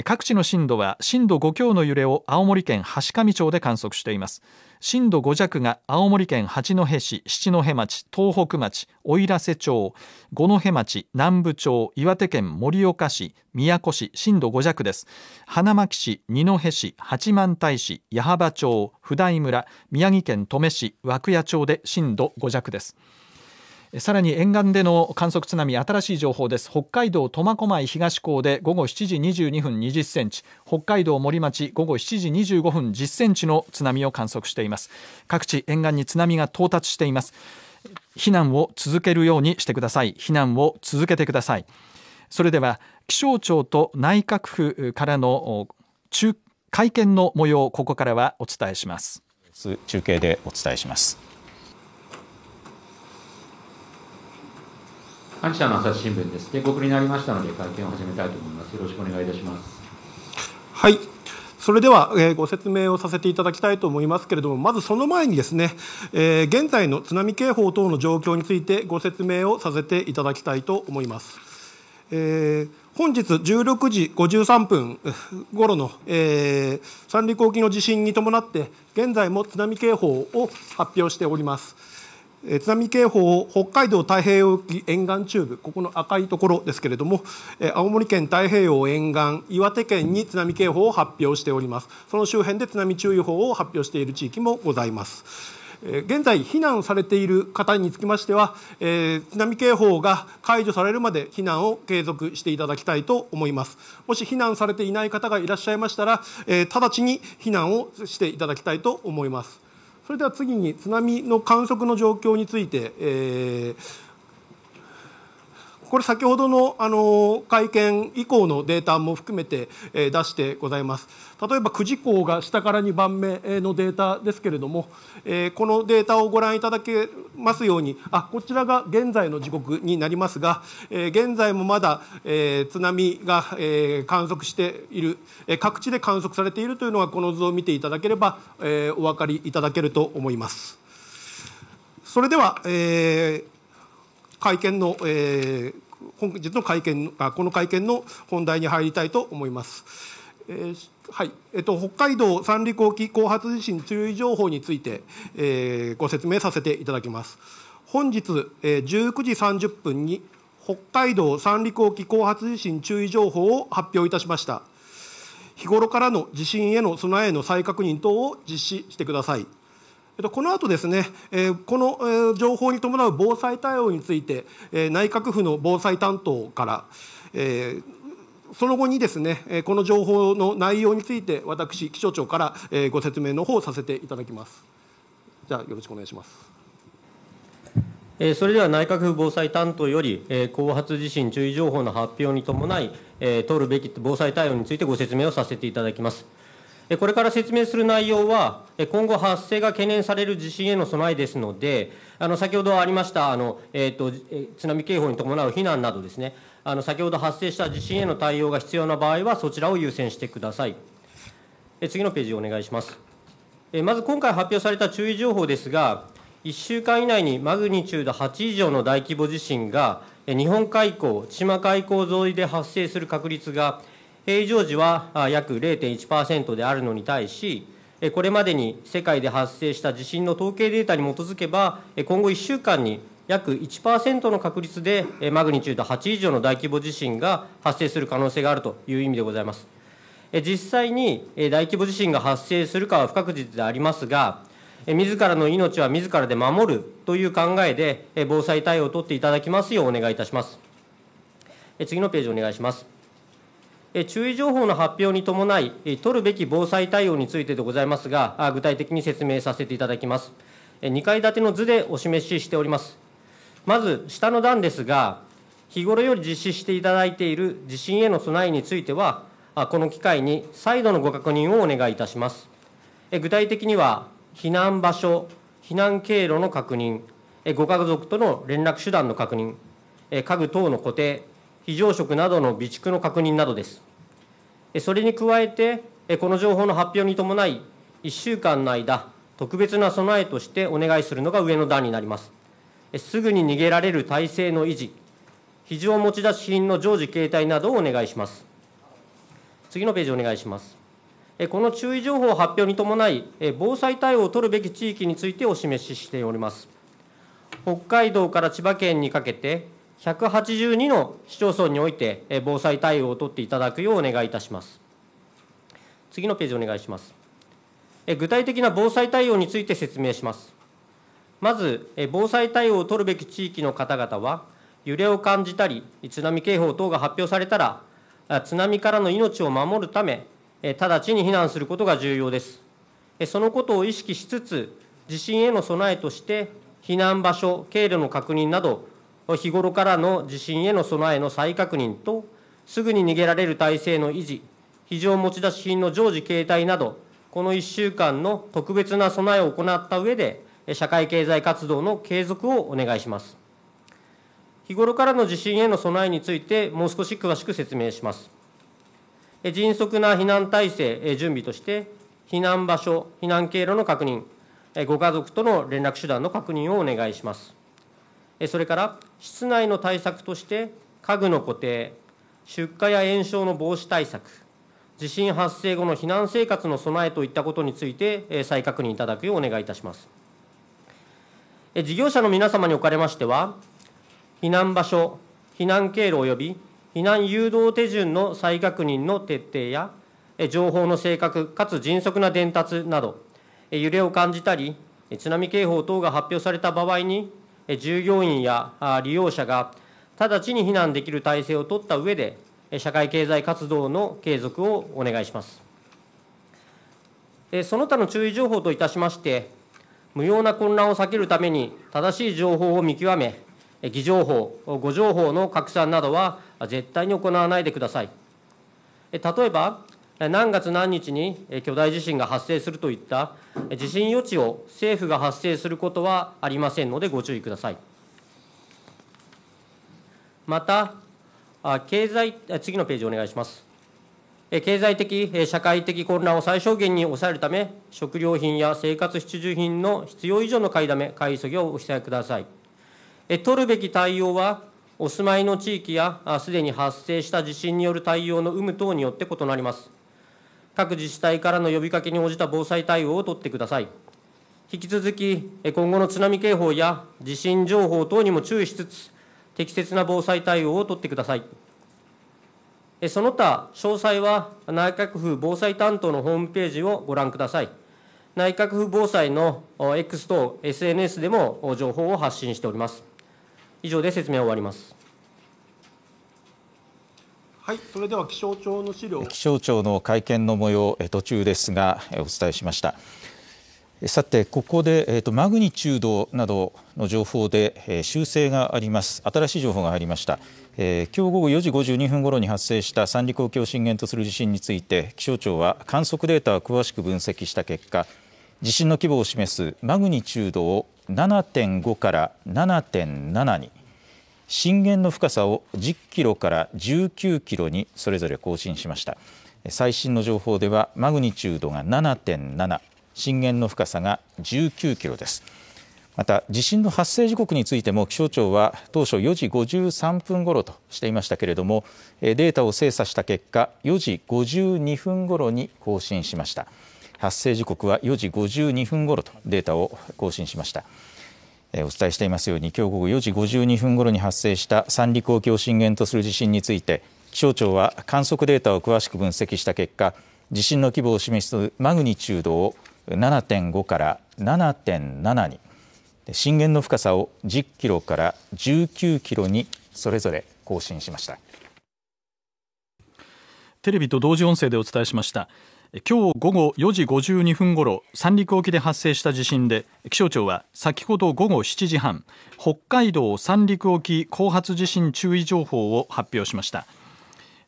S1: 各地の震度は震度5強の揺れを青森県橋上町で観測しています。震度5弱が青森県八戸市七戸町東北町奥入瀬町五戸町南部町岩手県盛岡市宮古市震度5弱です。花巻市二戸市八幡平市矢巾町普代村宮城県登米市涌谷町で震度5弱です。さらに沿岸での観測津波新しい情報です。北海道苫小牧東港で午後7時22分20センチ。北海道森町午後7時25分10センチの津波を観測しています。各地沿岸に津波が到達しています。避難を続けるようにしてください。避難を続けてください。それでは気象庁と内閣府からの中会見の模様をここからはお伝えします。
S6: 中継でお伝えします。
S7: 阪社の朝日新聞です。定刻になりましたので会見を始めたいと思います。よろしくお願いいたします。
S8: はい。それでは、えー、ご説明をさせていただきたいと思いますけれども、まずその前にですね、えー、現在の津波警報等の状況についてご説明をさせていただきたいと思います。えー、本日16時53分ごろの、えー、三陸沖の地震に伴って、現在も津波警報を発表しております。津波警報を北海道太平洋沖沿岸中部、ここの赤いところですけれども、青森県太平洋沿岸、岩手県に津波警報を発表しております。その周辺で津波注意報を発表している地域もございます。現在、避難されている方につきましては、津波警報が解除されるまで避難を継続していただきたいと思います。もし避難されていない方がいらっしゃいましたら、直ちに避難をしていただきたいと思います。それでは次に津波の観測の状況について、えーこれ先ほどのあの会見以降のデータも含めて、え出してございます。例えば久慈港が下から2番目のデータですけれども、えこのデータをご覧いただけますようにあこちらが現在の時刻になりますが、え現在もまだ、え津波が、え観測している、え各地で観測されているというのはこの図を見ていただければ、えお分かりいただけると思います。それでは、えー会見の、えー、本日の会見あこの会見の本題に入りたいと思います。えーはいえっと、北海道三陸沖後発地震注意情報について、えー、ご説明させていただきます。本日、えー、19時30分に北海道三陸沖後発地震注意情報を発表いたしました。日頃からの地震への備えの再確認等を実施してください。この後ですね、この情報に伴う防災対応について、内閣府の防災担当から、その後にですね、この情報の内容について、私、気象庁からご説明の方をさせていただきます。じゃあ、よろしくお願いします。
S9: それでは内閣府防災担当より、後発地震注意情報の発表に伴い、取るべき防災対応についてご説明をさせていただきます。これから説明する内容は、今後発生が懸念される地震への備えですので、あの先ほどありましたあの、えーと、津波警報に伴う避難などですね、あの先ほど発生した地震への対応が必要な場合は、そちらを優先してください。次のページをお願いします。まず今回発表された注意情報ですが、1週間以内にマグニチュード8以上の大規模地震が、日本海溝、千島海溝沿いで発生する確率が平常時は約0.1%であるのに対し、これまでに世界で発生した地震の統計データに基づけば、今後1週間に約1%の確率でマグニチュード8以上の大規模地震が発生する可能性があるという意味でございます。実際に大規模地震が発生するかは不確実でありますが、自らの命は自らで守るという考えで、防災対応を取っていただきますようお願いいたします。次のページお願いします。注意情報の発表に伴い、取るべき防災対応についてでございますが、具体的に説明させていただきます。2階建ての図でお示ししております。まず、下の段ですが、日頃より実施していただいている地震への備えについては、この機会に再度のご確認をお願いいたします。具体的には、避難場所、避難経路の確認、ご家族との連絡手段の確認、家具等の固定、非常食などの備蓄の確認などです。それに加えて、この情報の発表に伴い、1週間の間、特別な備えとしてお願いするのが上の段になります。すぐに逃げられる体制の維持、非常持ち出し品の常時携帯などをお願いします。次のページお願いします。この注意情報発表に伴い、防災対応を取るべき地域についてお示ししております。北海道から千葉県にかけて、182の市町村において防災対応を取っていただくようお願いいたします。次のページお願いします。具体的な防災対応について説明します。まず、防災対応を取るべき地域の方々は、揺れを感じたり、津波警報等が発表されたら、津波からの命を守るため、直ちに避難することが重要です。そのことを意識しつつ、地震への備えとして、避難場所、経路の確認など、日頃からの地震への備えの再確認と、すぐに逃げられる体制の維持、非常持ち出し品の常時携帯など、この1週間の特別な備えを行った上で、社会経済活動の継続をお願いします。日頃からの地震への備えについて、もう少し詳しく説明します。迅速な避難体制、準備として、避難場所、避難経路の確認、ご家族との連絡手段の確認をお願いします。それから、室内の対策として、家具の固定、出火や延焼の防止対策、地震発生後の避難生活の備えといったことについて、再確認いただくようお願いいたします。事業者の皆様におかれましては、避難場所、避難経路及び避難誘導手順の再確認の徹底や、情報の正確かつ迅速な伝達など、揺れを感じたり、津波警報等が発表された場合に、従業員や利用者が直ちに避難できる体制を取った上で、社会経済活動の継続をお願いします。その他の注意情報といたしまして、無用な混乱を避けるために、正しい情報を見極め、偽情報、誤情報の拡散などは絶対に行わないでください。例えば、何月何日に巨大地震が発生するといった地震予知を政府が発生することはありませんのでご注意ください。また、経済、次のページお願いします。経済的、社会的混乱を最小限に抑えるため、食料品や生活必需品の必要以上の買いだめ、買い急ぎをお控えください。取るべき対応は、お住まいの地域やすでに発生した地震による対応の有無等によって異なります。各自治体からの呼びかけに応じた防災対応を取ってください。引き続き、今後の津波警報や地震情報等にも注意しつつ、適切な防災対応を取ってください。その他、詳細は内閣府防災担当のホームページをご覧ください。内閣府防災の X 等 SNS でも情報を発信しております。以上で説明を終わります。
S8: はい、それでは気象庁の資料。
S6: 気象庁の会見の模様、途中ですが、お伝えしました。さて、ここで、えーと、マグニチュードなどの情報で、えー、修正があります。新しい情報が入りました。えー、今日午後4時52分頃に発生した三陸沖を震源とする地震について、気象庁は観測データを詳しく分析した結果、地震の規模を示すマグニチュードを7.5から7.7に震源の深さを10キロから19キロにそれぞれ更新しました。最新の情報ではマグニチュードが7.7震源の深さが19キロです。また地震の発生時刻についても気象庁は当初4時53分ごろとしていましたけれどもデータを精査した結果4時52分ごろに更新しました。発生時刻は4時52分ごろとデータを更新しました。お伝えしていますように今日午後4時52分ごろに発生した三陸沖を震源とする地震について気象庁は観測データを詳しく分析した結果地震の規模を示すマグニチュードを7.5から7.7に震源の深さを10キロから19キロにそれぞれ更新しました。
S1: テレビと同時音声でお伝えしました。今日午後4時52分ごろ三陸沖で発生した地震で気象庁は先ほど午後7時半北海道三陸沖後発地震注意情報を発表しました。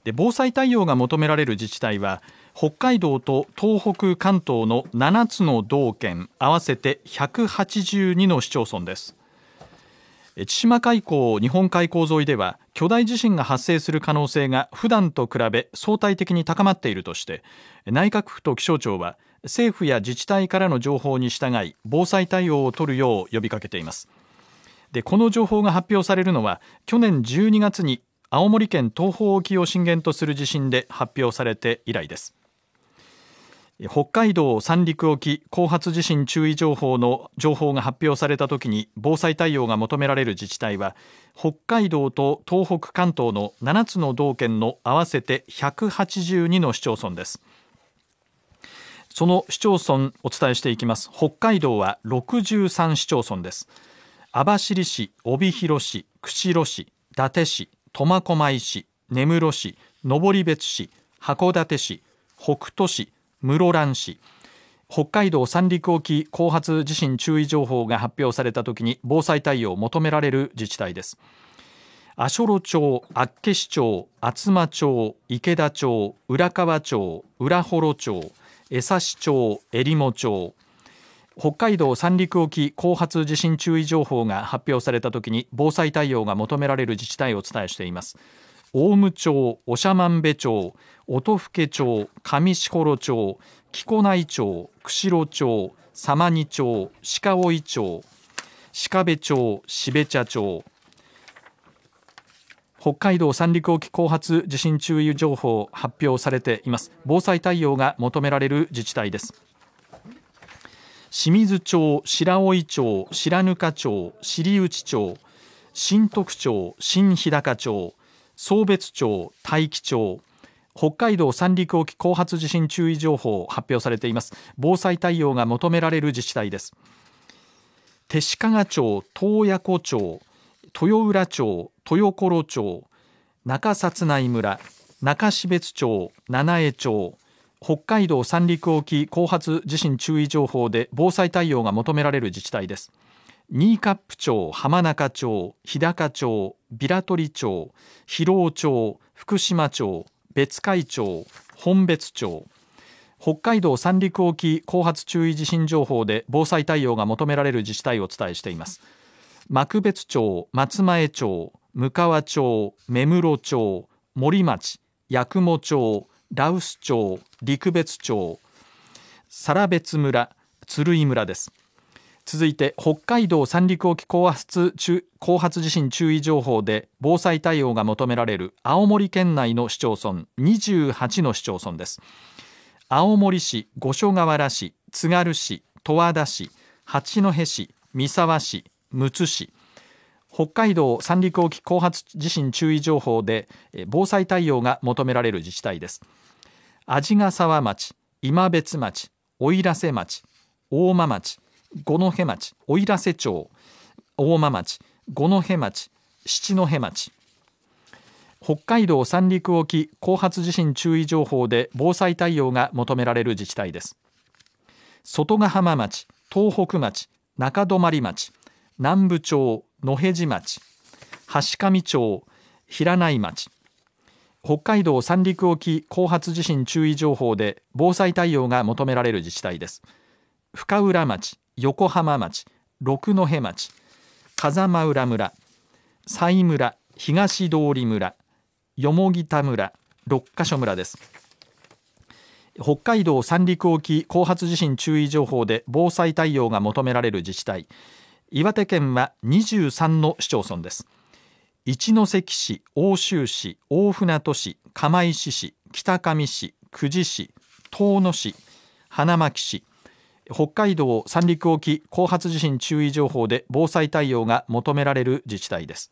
S1: で防災対応が求められる自治体は北海道と東北関東の7つの道県合わせて182の市町村です。千島海溝日本海溝沿いでは巨大地震が発生する可能性が普段と比べ相対的に高まっているとして内閣府と気象庁は政府や自治体からの情報に従い防災対応を取るよう呼びかけています。でこの情報が発表されるのは去年12月に青森県東方沖を震源とする地震で発表されて以来です。北海道三陸沖後発地震注意情報の情報が発表されたときに防災対応が求められる自治体は北海道と東北関東の7つの道県の合わせて182の市町村です。その市町村お伝えしていきます。北海道は63市町村です。網走市帯広市釧路市伊達市苫小牧市根室市登別市函館市北斗市室蘭市。北海道三陸沖後発地震注意情報が発表されたときに防災対応を求められる自治体です。足寄町、厚岸町、厚真町、池田町、浦河町、浦幌町、江差町、襟裳町。北海道三陸沖後発地震注意情報が発表されたときに防災対応が求められる自治体をお伝えしています。大武町、長万部町、音更町、上士幌町、木古内町、釧路町、様似町、鹿追町、鹿部町、標茶町、北海道三陸沖後発地震注意情報発表されています。防災対応が求められる自治体です。清水町、白老町、白糠町、尻内町、新徳町、新日高町、壮別町、大樹町、北海道三陸沖後発地震注意情報発表されています。防災対応が求められる自治体です。手鹿町、洞爺湖町、豊浦町、豊頃町、中札内村、中標津町、七重町、北海道三陸沖後発地震注意情報で防災対応が求められる自治体です。新冠町、浜中町、日高町、平取町、広尾町、福島町、別海町、本別町。北海道三陸沖後発注意地震情報で防災対応が求められる自治体をお伝えしています。幕別町、松前町、向川町、目室町、森町、八雲町、羅臼町、陸別町、更別村、鶴居村です。続いて北海道三陸沖後発中後発地震注意情報で防災対応が求められる青森県内の市町村28の市町村です。青森市、五所川原市、津軽市、十和田市、八戸市、三沢市、むつ市。北海道三陸沖後発地震注意情報で防災対応が求められる自治体です。鰺ヶ沢町、今別町、奥入瀬町、大間町、五戸町、奥入瀬町、大間町、五戸町、七戸町。北海道三陸沖後発地震注意情報で防災対応が求められる自治体です。外ヶ浜町、東北町、中泊町、南部町、野辺地町、橋上町、平内町、北海道三陸沖後発地震注意情報で防災対応が求められる自治体です。深浦町、横浜町、六戸町、風間浦村、西村、東通村、蓬田村、六ヶ所村です。北海道三陸沖後発地震注意情報で防災対応が求められる自治体岩手県は23の市町村です。一関市、奥州市、大船渡市、釜石市、北上市、久慈市、遠野市、花巻市北海道三陸沖後発地震注意情報で防災対応が求められる自治体です。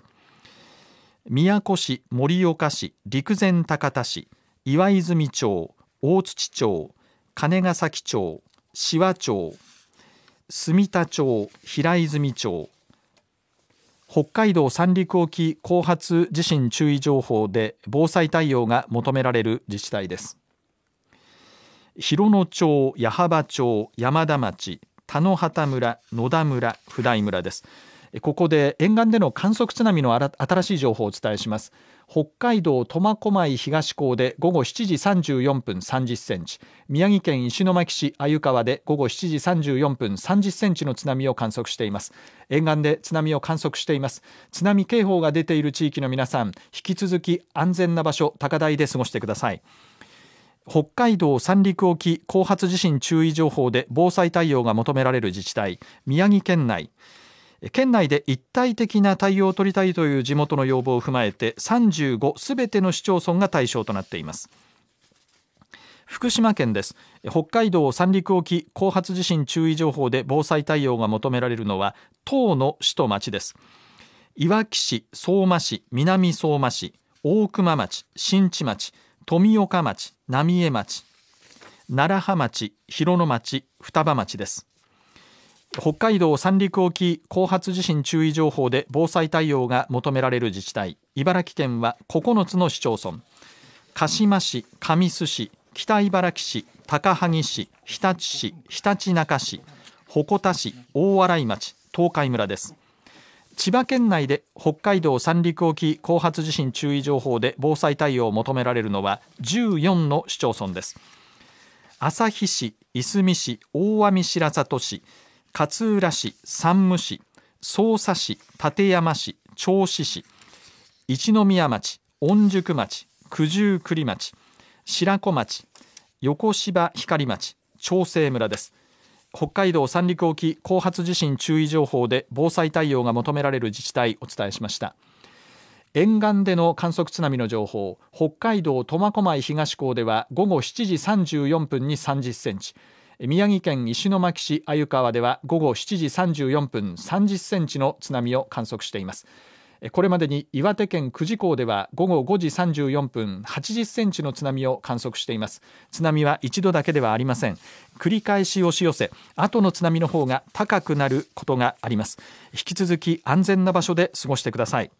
S1: 宮古市、盛岡市、陸前高田市、岩泉町、大槌町、金ヶ崎町、紫波町、住田町、平泉町、北海道三陸沖後発地震注意情報で防災対応が求められる自治体です。広野町、矢巾町、山田町、田野畑村、野田村、普代村です。ここで沿岸での観測津波の新しい情報をお伝えします。北海道苫小牧東港で午後7時34分30センチ。宮城県石巻市鮎川で午後7時34分30センチの津波を観測しています。沿岸で津波を観測しています。津波警報が出ている地域の皆さん引き続き安全な場所高台で過ごしてください。北海道三陸沖後発地震注意情報で防災対応が求められる自治体宮城県内。県内で一体的な対応を取りたいという地元の要望を踏まえて35すべての市町村が対象となっています。福島県です。北海道三陸沖後発地震注意情報で防災対応が求められるのは10の市と町です。いわき市、相馬市、南相馬市、大熊町、新地町、富岡町、浪江町楢葉町広野町双葉町です。北海道三陸沖後発地震注意情報で防災対応が求められる自治体茨城県は9つの市町村鹿島市神栖市北茨城市高萩市日立市ひたちなか市鉾田市大洗町東海村です。千葉県内で北海道三陸沖後発地震注意情報で防災対応を求められるのは14の市町村です旭市、いすみ市、大網白里市、勝浦市、山武市、匝瑳市、館山市、銚子市、一宮町、御宿町、九十九里町、白子町、横芝光町、長生村です。北海道三陸沖後発地震注意情報で防災対応が求められる自治体お伝えしました。沿岸での観測津波の情報北海道苫小牧東港では午後7時34分に30センチ。宮城県石巻市鮎川では午後7時34分30センチの津波を観測しています。これまでに岩手県久慈港では午後5時34分80センチの津波を観測しています。津波は一度だけではありません。繰り返し押し寄せ後の津波の方が高くなることがあります。引き続き安全な場所で過ごしてください。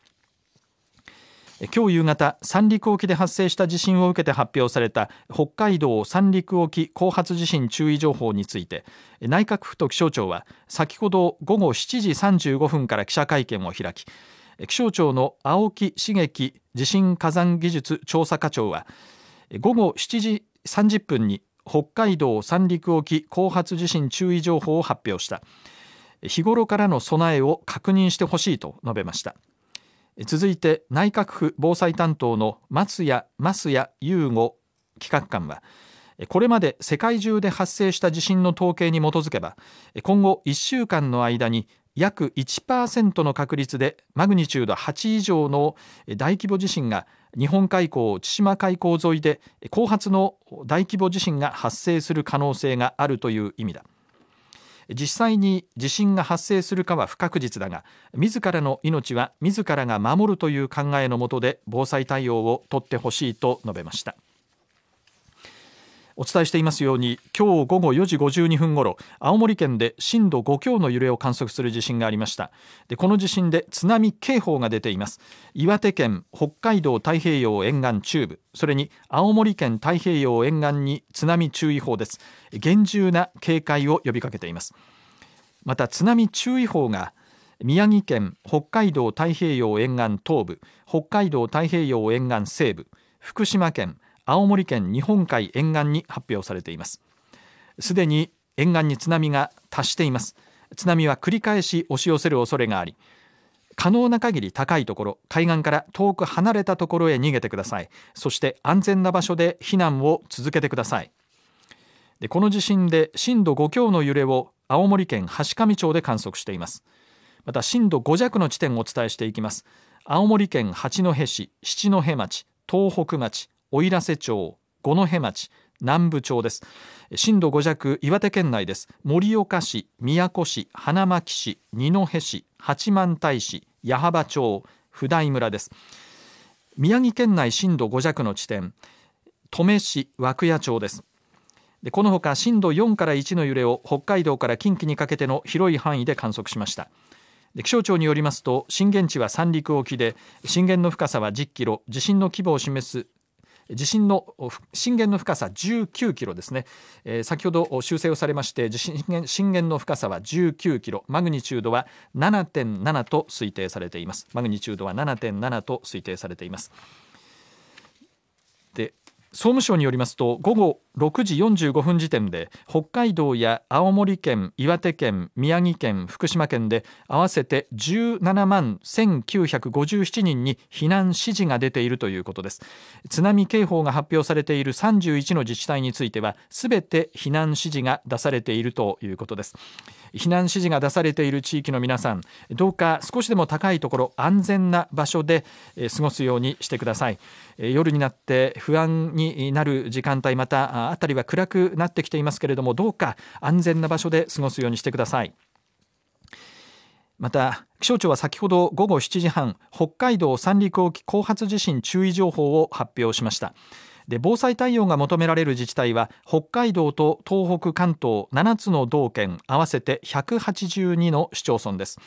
S1: 今日夕方三陸沖で発生した地震を受けて発表された北海道三陸沖後発地震注意情報について内閣府と気象庁は先ほど午後7時35分から記者会見を開き気象庁の青木茂樹地震火山技術調査課長は午後7時30分に北海道三陸沖後発地震注意情報を発表した。日頃からの備えを確認してほしいと述べました。続いて内閣府防災担当の松谷増谷優吾企画官はこれまで世界中で発生した地震の統計に基づけば今後1週間の間に約1%の確率でマグニチュード8以上の大規模地震が日本海溝千島海溝沿いで後発の大規模地震が発生する可能性があるという意味だ。実際に地震が発生するかは不確実だが自らの命は自らが守るという考えのもとで防災対応をとってほしいと述べました。お伝えしていますように今日午後4時52分ごろ青森県で震度5強の揺れを観測する地震がありました。でこの地震で津波警報が出ています。岩手県北海道太平洋沿岸中部それに青森県太平洋沿岸に津波注意報です。厳重な警戒を呼びかけています。また津波注意報が宮城県北海道太平洋沿岸東部北海道太平洋沿岸西部福島県青森県日本海沿岸に発表されています。すでに沿岸に津波が達しています。津波は繰り返し押し寄せる恐れがあり可能な限り高いところ海岸から遠く離れたところへ逃げてください。そして安全な場所で避難を続けてください。でこの地震で震度5強の揺れを青森県階上町で観測しています。また震度5弱の地点をお伝えしていきます。青森県八戸市七戸町東北町奥入瀬町五戸町南部町です。震度5弱岩手県内です。盛岡市宮古市花巻市二戸市八幡平市矢巾町普代村です。宮城県内震度5弱の地点登米市涌谷町です。でこのほか震度4から1の揺れを北海道から近畿にかけての広い範囲で観測しました。で気象庁によりますと震源地は三陸沖で震源の深さは10キロ地震の規模を示す地震の震源の深さ19キロですね、えー、先ほど修正をされまして地震源震源の深さは19キロ。マグニチュードは7.7と推定されています。マグニチュードは7.7と推定されています。で総務省によりますと午後6時45分時点で北海道や青森県岩手県宮城県福島県で合わせて17万1957人に避難指示が出ているということです。津波警報が発表されている31の自治体についてはすべて避難指示が出されているということです。避難指示が出されている地域の皆さんどうか少しでも高いところ安全な場所で過ごすようにしてください。夜になって不安になる時間帯また辺りは暗くなってきていますけれどもどうか安全な場所で過ごすようにしてください。また気象庁は先ほど午後7時半北海道三陸沖後発地震注意情報を発表しました。で防災対応が求められる自治体は北海道と東北関東7つの道県合わせて182の市町村です。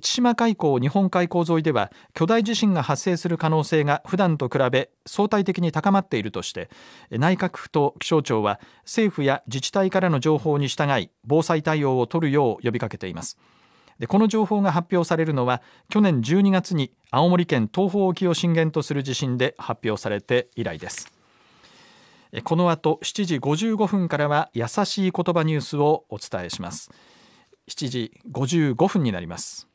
S1: 千島海溝日本海溝沿いでは巨大地震が発生する可能性が普段と比べ相対的に高まっているとして内閣府と気象庁は政府や自治体からの情報に従い防災対応を取るよう呼びかけています。でこの情報が発表されるのは去年12月に青森県東方沖を震源とする地震で発表されて以来です。この後7時55分からは優しい言葉ニュースをお伝えします。7時55分になります。